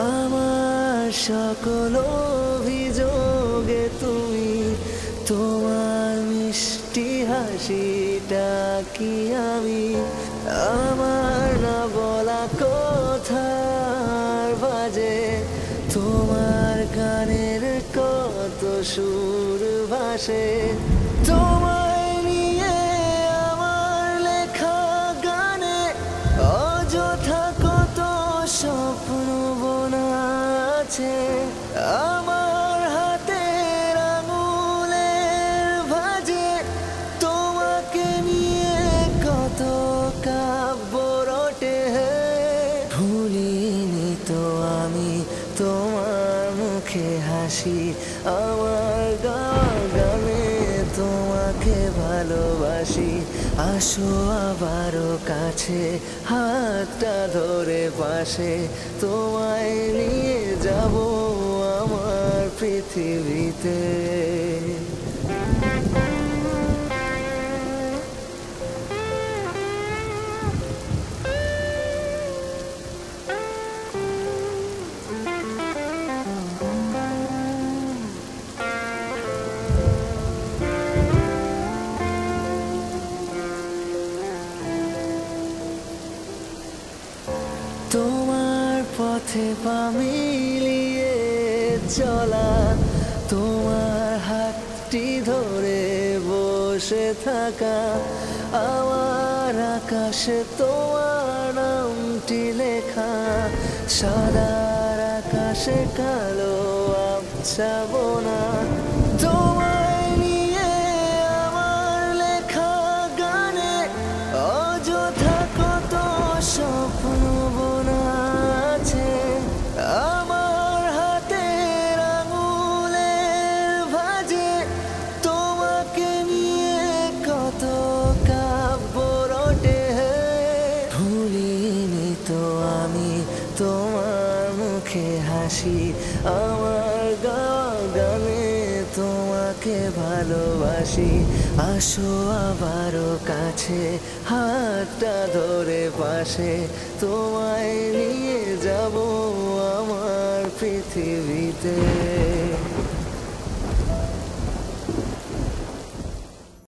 আমার সকল অভিযোগে তুমি তোমার মিষ্টি হাসিটা কি আমি? আমার না বলা কথার বাজে। তোমার গানের কত সুর ভাসে। তোমায় নিয়ে আমার লেখা গানে অযথা কত স্বপ্ন আছে। হাসি আমার গামে তোমাকে ভালোবাসি। আসো আবারও কাছে, হাতটা ধরে পাশে। তোমায় নিয়ে যাব আমার পৃথিবীতে। পথে পা মিলিয়ে চলা, তোমার হাতটি ধরে বসে থাকা, আমার আকাশে তোমার নামটি লেখা, সাদার আকাশে কালো আবছা বোনা হাসি, আমার গাওয়া গানে তোমাকে ভালোবাসি। আসো আবারও কাছে, হাতটা ধরে পাশে। তোমায় নিয়ে যাব আমার পৃথিবীতে।